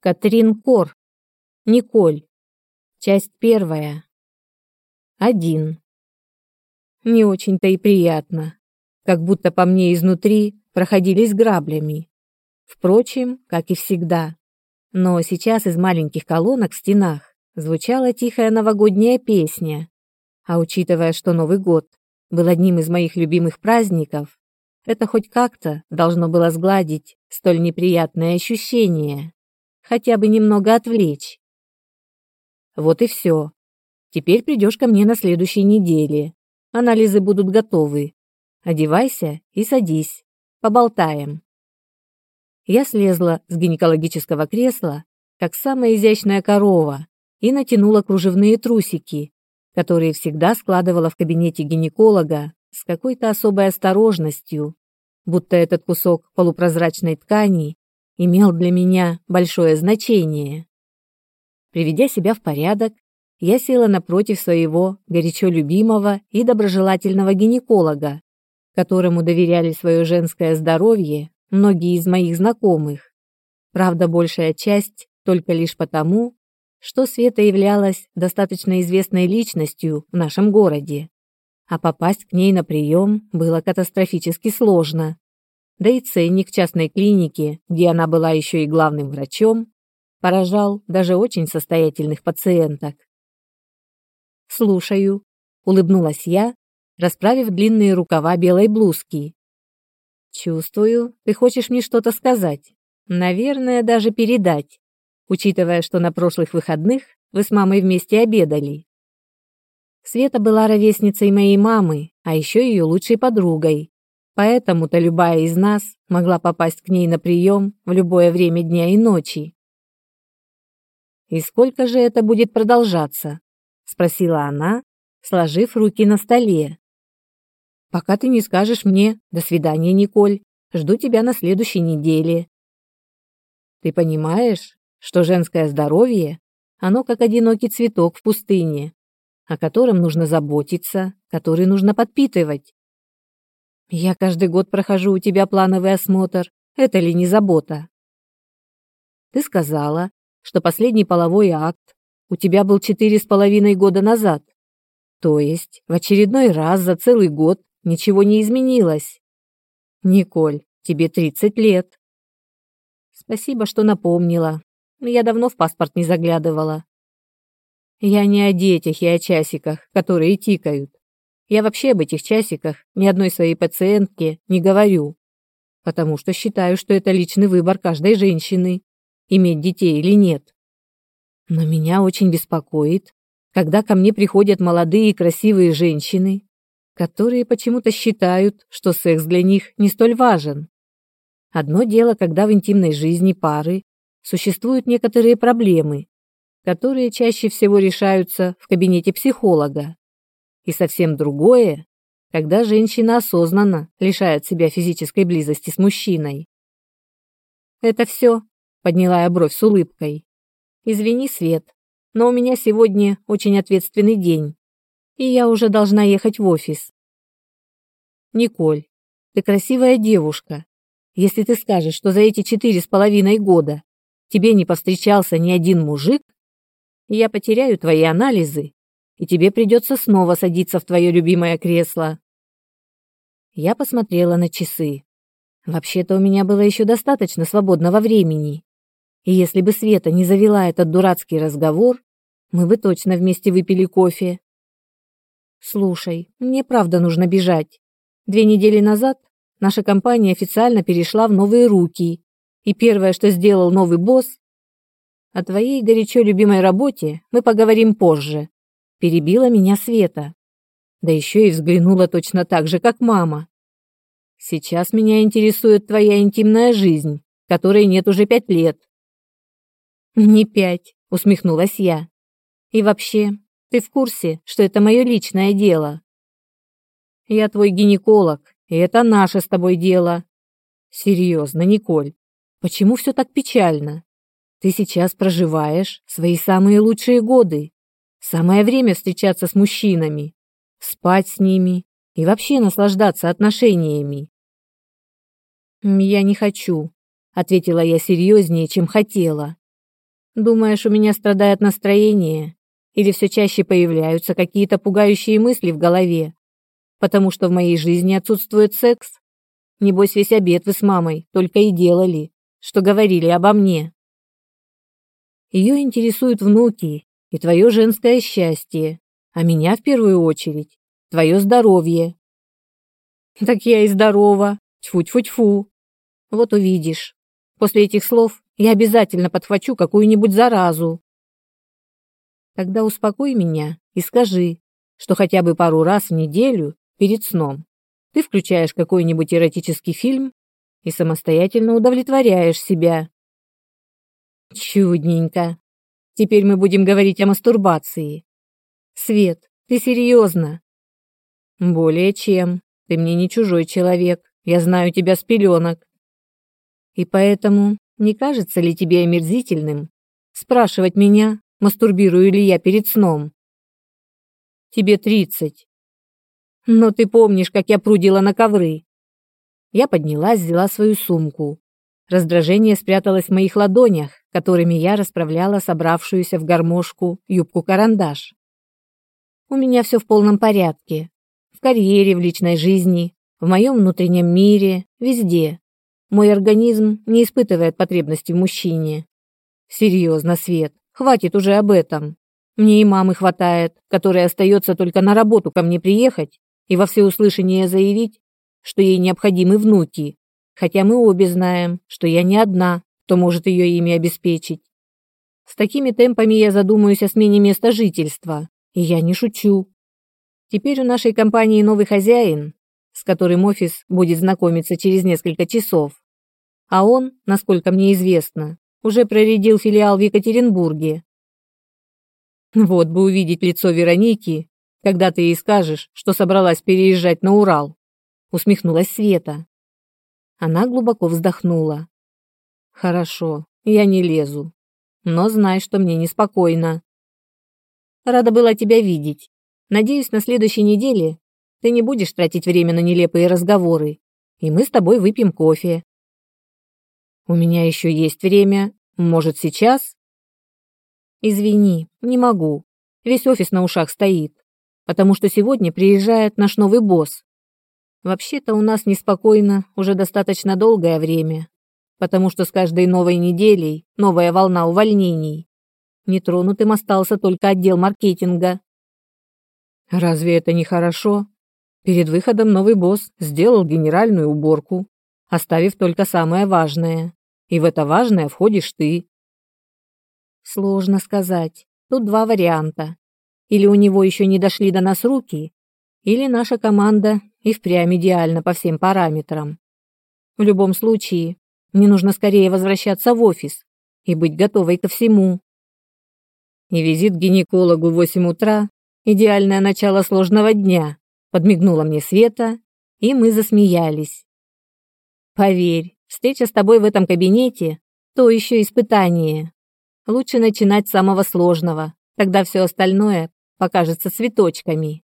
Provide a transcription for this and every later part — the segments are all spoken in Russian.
Катрин Кор. Николь. Часть первая. Один. Не очень-то и приятно. Как будто по мне изнутри проходились граблями. Впрочем, как и всегда. Но сейчас из маленьких колонок в стенах звучала тихая новогодняя песня. А учитывая, что Новый год был одним из моих любимых праздников, это хоть как-то должно было сгладить столь неприятное ощущение хотя бы немного отвлечь. Вот и все. Теперь придешь ко мне на следующей неделе. Анализы будут готовы. Одевайся и садись. Поболтаем. Я слезла с гинекологического кресла, как самая изящная корова, и натянула кружевные трусики, которые всегда складывала в кабинете гинеколога с какой-то особой осторожностью, будто этот кусок полупрозрачной ткани имел для меня большое значение. Приведя себя в порядок, я села напротив своего горячо любимого и доброжелательного гинеколога, которому доверяли свое женское здоровье многие из моих знакомых. Правда, большая часть только лишь потому, что Света являлась достаточно известной личностью в нашем городе, а попасть к ней на прием было катастрофически сложно да и ценник частной клиники, где она была еще и главным врачом, поражал даже очень состоятельных пациенток. «Слушаю», — улыбнулась я, расправив длинные рукава белой блузки. «Чувствую, ты хочешь мне что-то сказать. Наверное, даже передать, учитывая, что на прошлых выходных вы с мамой вместе обедали». Света была ровесницей моей мамы, а еще ее лучшей подругой, Поэтому-то любая из нас могла попасть к ней на прием в любое время дня и ночи. «И сколько же это будет продолжаться?» — спросила она, сложив руки на столе. «Пока ты не скажешь мне «до свидания, Николь», жду тебя на следующей неделе». «Ты понимаешь, что женское здоровье, оно как одинокий цветок в пустыне, о котором нужно заботиться, который нужно подпитывать, я каждый год прохожу у тебя плановый осмотр. Это ли не забота? Ты сказала, что последний половой акт у тебя был четыре с половиной года назад. То есть в очередной раз за целый год ничего не изменилось. Николь, тебе 30 лет. Спасибо, что напомнила. Я давно в паспорт не заглядывала. Я не о детях и о часиках, которые тикают. Я вообще об этих часиках ни одной своей пациентке не говорю, потому что считаю, что это личный выбор каждой женщины, иметь детей или нет. Но меня очень беспокоит, когда ко мне приходят молодые и красивые женщины, которые почему-то считают, что секс для них не столь важен. Одно дело, когда в интимной жизни пары существуют некоторые проблемы, которые чаще всего решаются в кабинете психолога. И совсем другое, когда женщина осознанно лишает себя физической близости с мужчиной. «Это все», — подняла я бровь с улыбкой. «Извини, Свет, но у меня сегодня очень ответственный день, и я уже должна ехать в офис». «Николь, ты красивая девушка. Если ты скажешь, что за эти четыре с половиной года тебе не повстречался ни один мужик, я потеряю твои анализы и тебе придется снова садиться в твое любимое кресло. Я посмотрела на часы. Вообще-то у меня было еще достаточно свободного времени. И если бы Света не завела этот дурацкий разговор, мы бы точно вместе выпили кофе. Слушай, мне правда нужно бежать. Две недели назад наша компания официально перешла в новые руки, и первое, что сделал новый босс, о твоей горячо любимой работе мы поговорим позже. Перебила меня Света. Да еще и взглянула точно так же, как мама. Сейчас меня интересует твоя интимная жизнь, которой нет уже пять лет. Не пять, усмехнулась я. И вообще, ты в курсе, что это мое личное дело? Я твой гинеколог, и это наше с тобой дело. Серьезно, Николь, почему все так печально? Ты сейчас проживаешь свои самые лучшие годы. Самое время встречаться с мужчинами, спать с ними и вообще наслаждаться отношениями. «Я не хочу», — ответила я серьезнее, чем хотела. Думаешь, у меня страдает настроение? Или все чаще появляются какие-то пугающие мысли в голове? Потому что в моей жизни отсутствует секс? Небось, весь обед вы с мамой только и делали, что говорили обо мне. Ее интересуют внуки и твое женское счастье, а меня в первую очередь твое здоровье. Так я и здорова, тьфу-тьфу-тьфу. Вот увидишь. После этих слов я обязательно подхвачу какую-нибудь заразу. Тогда успокой меня и скажи, что хотя бы пару раз в неделю перед сном ты включаешь какой-нибудь эротический фильм и самостоятельно удовлетворяешь себя. Чудненько. Теперь мы будем говорить о мастурбации. Свет, ты серьезно? Более чем. Ты мне не чужой человек. Я знаю тебя с пеленок. И поэтому не кажется ли тебе омерзительным спрашивать меня, мастурбирую ли я перед сном? Тебе тридцать. Но ты помнишь, как я прудила на ковры. Я поднялась, взяла свою сумку. Раздражение спряталось в моих ладонях, которыми я расправляла собравшуюся в гармошку юбку-карандаш. У меня все в полном порядке. В карьере, в личной жизни, в моем внутреннем мире, везде. Мой организм не испытывает потребности в мужчине. Серьезно, Свет, хватит уже об этом. Мне и мамы хватает, которая остается только на работу ко мне приехать и во всеуслышание заявить, что ей необходимы внуки, хотя мы обе знаем, что я не одна, кто может ее ими обеспечить. С такими темпами я задумаюсь о смене места жительства, и я не шучу. Теперь у нашей компании новый хозяин, с которым офис будет знакомиться через несколько часов. А он, насколько мне известно, уже проредил филиал в Екатеринбурге. Вот бы увидеть лицо Вероники, когда ты ей скажешь, что собралась переезжать на Урал, усмехнулась Света. Она глубоко вздохнула. Хорошо, я не лезу, но знай, что мне неспокойно. Рада была тебя видеть. Надеюсь, на следующей неделе ты не будешь тратить время на нелепые разговоры, и мы с тобой выпьем кофе. У меня еще есть время. Может, сейчас? Извини, не могу. Весь офис на ушах стоит, потому что сегодня приезжает наш новый босс. Вообще-то у нас неспокойно уже достаточно долгое время, потому что с каждой новой неделей новая волна увольнений. Нетронутым остался только отдел маркетинга. Разве это не хорошо? Перед выходом новый босс сделал генеральную уборку, оставив только самое важное. И в это важное входишь ты. Сложно сказать. Тут два варианта. Или у него еще не дошли до нас руки, или наша команда и впрямь идеальна по всем параметрам. В любом случае, мне нужно скорее возвращаться в офис и быть готовой ко всему. И визит к гинекологу в 8 утра – идеальное начало сложного дня, Подмигнула мне Света, и мы засмеялись. Поверь, встреча с тобой в этом кабинете – то еще испытание. Лучше начинать с самого сложного, тогда все остальное покажется цветочками.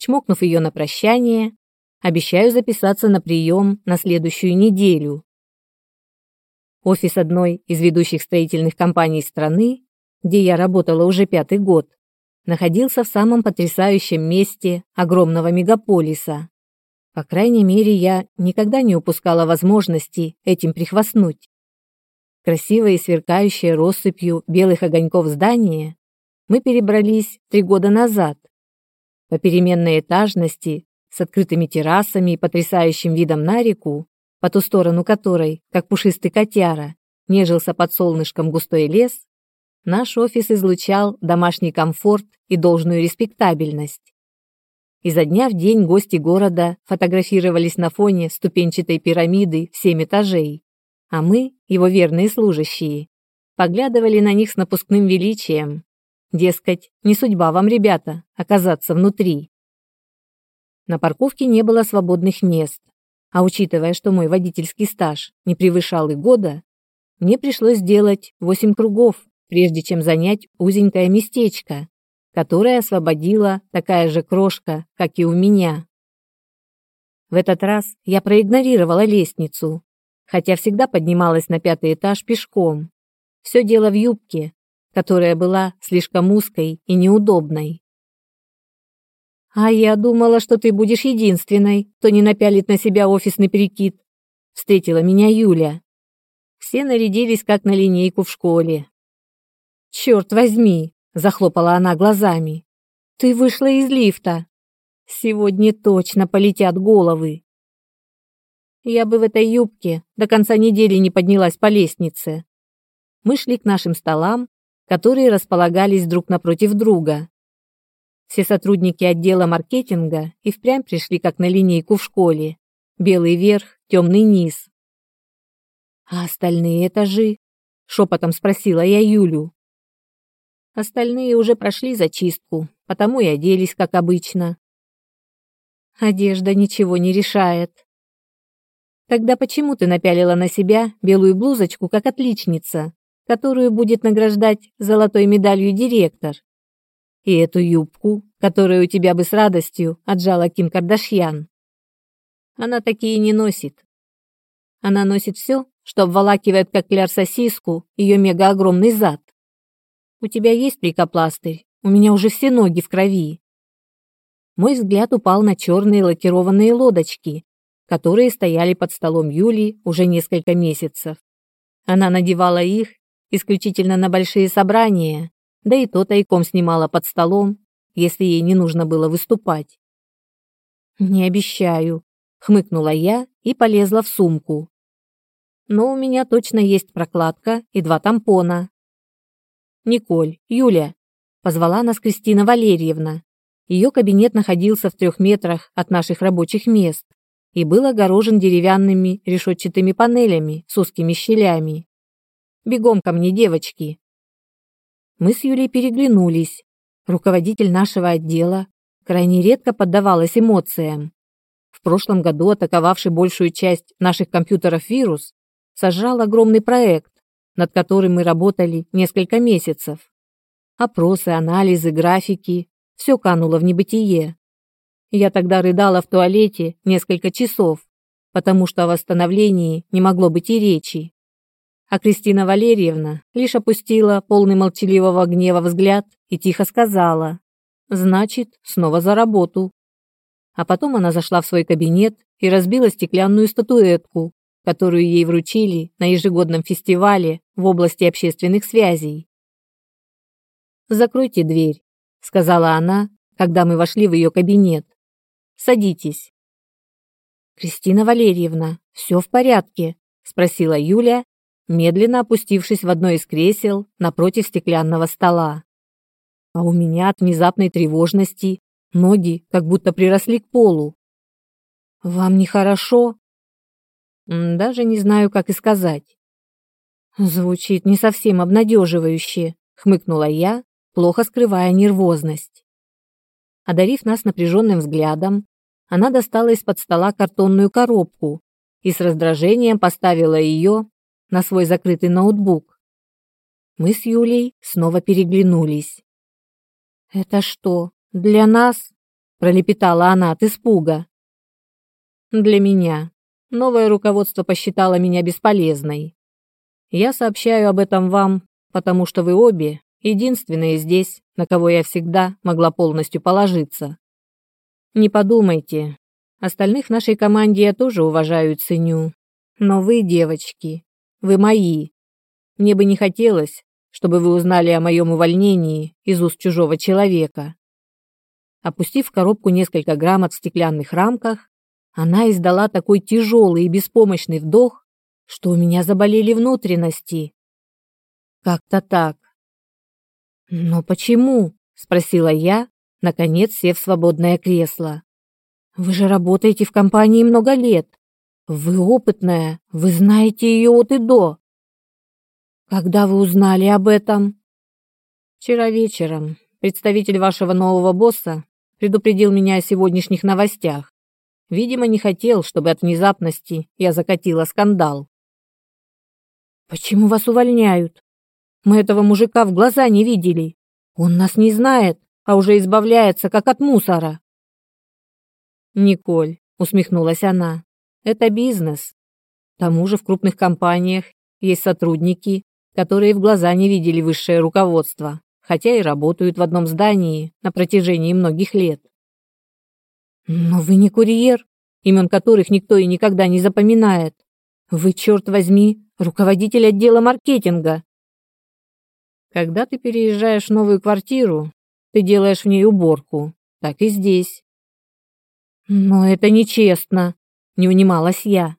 Чмокнув ее на прощание, обещаю записаться на прием на следующую неделю. Офис одной из ведущих строительных компаний страны, где я работала уже пятый год, находился в самом потрясающем месте огромного мегаполиса. По крайней мере, я никогда не упускала возможности этим прихвастнуть. Красивое и сверкающее россыпью белых огоньков здание мы перебрались три года назад. По переменной этажности, с открытыми террасами и потрясающим видом на реку, по ту сторону которой, как пушистый котяра, нежился под солнышком густой лес, наш офис излучал домашний комфорт и должную респектабельность. Изо дня в день гости города фотографировались на фоне ступенчатой пирамиды в семь этажей, а мы, его верные служащие, поглядывали на них с напускным величием. Дескать, не судьба вам, ребята, оказаться внутри. На парковке не было свободных мест, а учитывая, что мой водительский стаж не превышал и года, мне пришлось сделать восемь кругов прежде чем занять узенькое местечко, которое освободила такая же крошка, как и у меня. В этот раз я проигнорировала лестницу, хотя всегда поднималась на пятый этаж пешком. Все дело в юбке, которая была слишком узкой и неудобной. «А я думала, что ты будешь единственной, кто не напялит на себя офисный прикид», — встретила меня Юля. Все нарядились, как на линейку в школе. «Черт возьми!» — захлопала она глазами. «Ты вышла из лифта. Сегодня точно полетят головы». Я бы в этой юбке до конца недели не поднялась по лестнице. Мы шли к нашим столам, которые располагались друг напротив друга. Все сотрудники отдела маркетинга и впрямь пришли как на линейку в школе. Белый верх, темный низ. «А остальные этажи?» — шепотом спросила я Юлю. Остальные уже прошли зачистку, потому и оделись, как обычно. Одежда ничего не решает. Тогда почему ты напялила на себя белую блузочку, как отличница, которую будет награждать золотой медалью директор? И эту юбку, которую у тебя бы с радостью отжала Ким Кардашьян. Она такие не носит. Она носит все, что обволакивает, как кляр сосиску, ее мега-огромный зад. У тебя есть прикопластырь? У меня уже все ноги в крови. Мой взгляд упал на черные лакированные лодочки, которые стояли под столом Юли уже несколько месяцев. Она надевала их исключительно на большие собрания, да и то тайком снимала под столом, если ей не нужно было выступать. «Не обещаю», — хмыкнула я и полезла в сумку. «Но у меня точно есть прокладка и два тампона». «Николь, Юля», — позвала нас Кристина Валерьевна. Ее кабинет находился в трех метрах от наших рабочих мест и был огорожен деревянными решетчатыми панелями с узкими щелями. «Бегом ко мне, девочки!» Мы с Юлей переглянулись. Руководитель нашего отдела крайне редко поддавалась эмоциям. В прошлом году атаковавший большую часть наших компьютеров вирус сожрал огромный проект, над которым мы работали несколько месяцев. Опросы, анализы, графики – все кануло в небытие. Я тогда рыдала в туалете несколько часов, потому что о восстановлении не могло быть и речи. А Кристина Валерьевна лишь опустила полный молчаливого гнева взгляд и тихо сказала «Значит, снова за работу». А потом она зашла в свой кабинет и разбила стеклянную статуэтку, которую ей вручили на ежегодном фестивале в области общественных связей. «Закройте дверь», — сказала она, когда мы вошли в ее кабинет. Садитесь. Кристина Валерьевна, все в порядке? спросила Юля, медленно опустившись в одно из кресел напротив стеклянного стола. А у меня от внезапной тревожности ноги как будто приросли к полу. Вам нехорошо? Даже не знаю, как и сказать. Звучит не совсем обнадеживающе, хмыкнула я, плохо скрывая нервозность. Одарив нас напряженным взглядом, она достала из-под стола картонную коробку и с раздражением поставила ее на свой закрытый ноутбук. Мы с Юлей снова переглянулись. «Это что, для нас?» – пролепетала она от испуга. «Для меня. Новое руководство посчитало меня бесполезной. Я сообщаю об этом вам, потому что вы обе единственные здесь, на кого я всегда могла полностью положиться. Не подумайте. Остальных в нашей команде я тоже уважаю и ценю. Но вы, девочки, вы мои. Мне бы не хотелось, чтобы вы узнали о моем увольнении из уст чужого человека. Опустив в коробку несколько граммот в стеклянных рамках, она издала такой тяжелый и беспомощный вдох, что у меня заболели внутренности. Как-то так. «Но почему?» – спросила я, наконец сев в свободное кресло. Вы же работаете в компании много лет. Вы опытная, вы знаете ее от и до. Когда вы узнали об этом? Вчера вечером представитель вашего нового босса предупредил меня о сегодняшних новостях. Видимо, не хотел, чтобы от внезапности я закатила скандал. Почему вас увольняют? Мы этого мужика в глаза не видели. Он нас не знает а уже избавляется, как от мусора. Николь, усмехнулась она, это бизнес. К тому же в крупных компаниях есть сотрудники, которые в глаза не видели высшее руководство, хотя и работают в одном здании на протяжении многих лет. Но вы не курьер, имен которых никто и никогда не запоминает. Вы, черт возьми, руководитель отдела маркетинга. Когда ты переезжаешь в новую квартиру, ты делаешь в ней уборку. Так и здесь. Но это нечестно, не унималась я.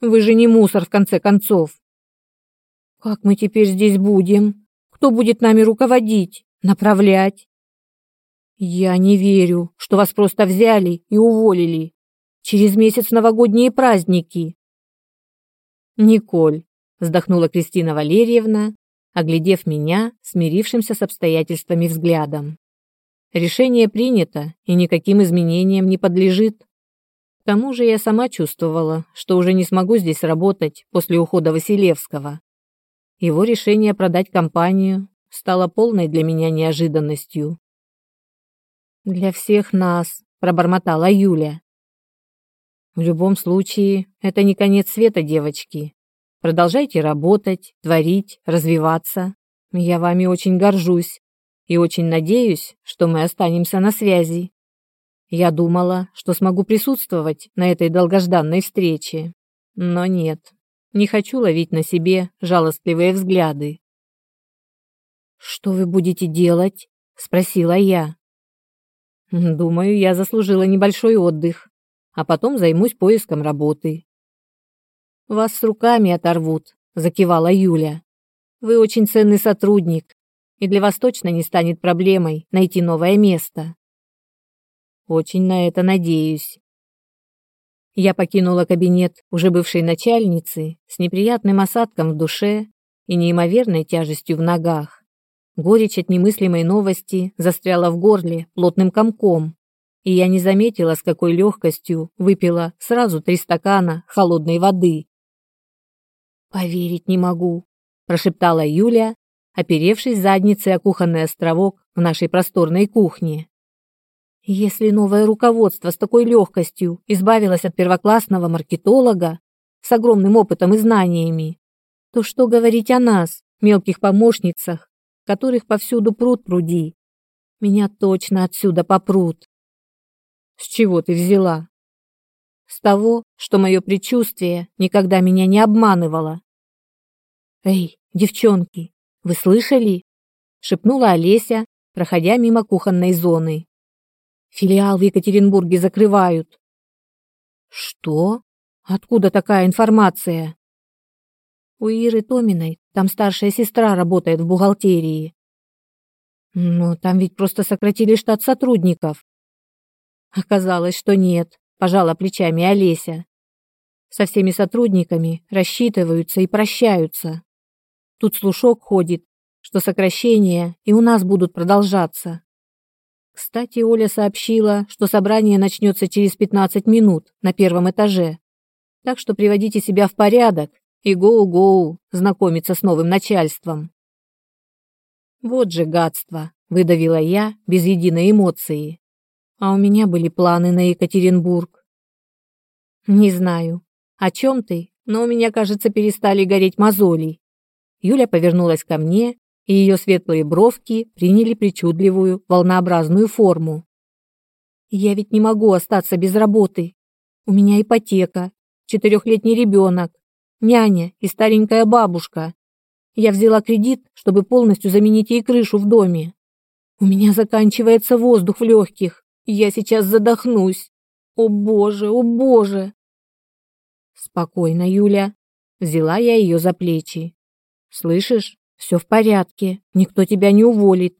Вы же не мусор в конце концов. Как мы теперь здесь будем? Кто будет нами руководить, направлять? Я не верю, что вас просто взяли и уволили. Через месяц новогодние праздники. Николь, вздохнула Кристина Валерьевна, оглядев меня смирившимся с обстоятельствами взглядом. Решение принято и никаким изменениям не подлежит. Тому же я сама чувствовала, что уже не смогу здесь работать после ухода Василевского. Его решение продать компанию стало полной для меня неожиданностью. Для всех нас, пробормотала Юля. В любом случае, это не конец света, девочки. Продолжайте работать, творить, развиваться. Я вами очень горжусь и очень надеюсь, что мы останемся на связи. Я думала, что смогу присутствовать на этой долгожданной встрече, но нет. Не хочу ловить на себе жалостливые взгляды. Что вы будете делать? спросила я. Думаю, я заслужила небольшой отдых, а потом займусь поиском работы. Вас с руками оторвут, закивала Юля. Вы очень ценный сотрудник, и для вас точно не станет проблемой найти новое место. Очень на это надеюсь. Я покинула кабинет уже бывшей начальницы с неприятным осадком в душе и неимоверной тяжестью в ногах. Горечь от немыслимой новости застряла в горле плотным комком, и я не заметила, с какой легкостью выпила сразу три стакана холодной воды. «Поверить не могу», – прошептала Юля, оперевшись задницей о кухонный островок в нашей просторной кухне. Если новое руководство с такой легкостью избавилось от первоклассного маркетолога с огромным опытом и знаниями, то что говорить о нас, мелких помощницах, которых повсюду пруд пруди. Меня точно отсюда попрут. С чего ты взяла? С того, что мое предчувствие никогда меня не обманывало. Эй, девчонки, вы слышали? шепнула Олеся, проходя мимо кухонной зоны. Филиал в Екатеринбурге закрывают. Что? Откуда такая информация? У Иры Томиной там старшая сестра работает в бухгалтерии. Но там ведь просто сократили штат сотрудников. Оказалось, что нет, пожала плечами Олеся. Со всеми сотрудниками рассчитываются и прощаются. Тут слушок ходит, что сокращения и у нас будут продолжаться. Кстати, Оля сообщила, что собрание начнется через 15 минут на первом этаже. Так что приводите себя в порядок и гоу-гоу знакомиться с новым начальством. Вот же гадство, выдавила я без единой эмоции. А у меня были планы на Екатеринбург. Не знаю, о чем ты, но у меня, кажется, перестали гореть мозоли. Юля повернулась ко мне, и ее светлые бровки приняли причудливую волнообразную форму. Я ведь не могу остаться без работы. У меня ипотека, четырехлетний ребенок, няня и старенькая бабушка. Я взяла кредит, чтобы полностью заменить ей крышу в доме. У меня заканчивается воздух в легких, и я сейчас задохнусь. О боже, о боже. Спокойно, Юля. Взяла я ее за плечи. Слышишь? Все в порядке. Никто тебя не уволит.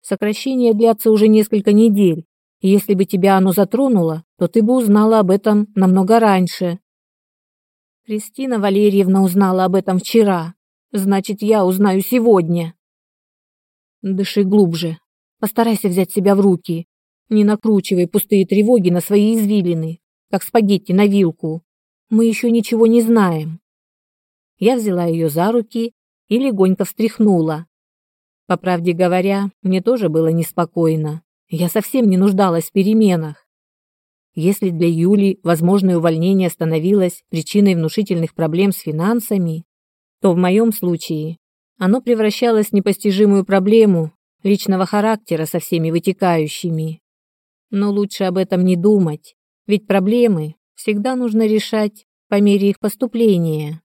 Сокращение длятся уже несколько недель. И если бы тебя оно затронуло, то ты бы узнала об этом намного раньше. Кристина Валерьевна узнала об этом вчера. Значит, я узнаю сегодня. Дыши глубже. Постарайся взять себя в руки. Не накручивай пустые тревоги на свои извилины, как спагетти на вилку. Мы еще ничего не знаем. Я взяла ее за руки и легонько встряхнула. По правде говоря, мне тоже было неспокойно. Я совсем не нуждалась в переменах. Если для Юли возможное увольнение становилось причиной внушительных проблем с финансами, то в моем случае оно превращалось в непостижимую проблему личного характера со всеми вытекающими. Но лучше об этом не думать, ведь проблемы всегда нужно решать по мере их поступления.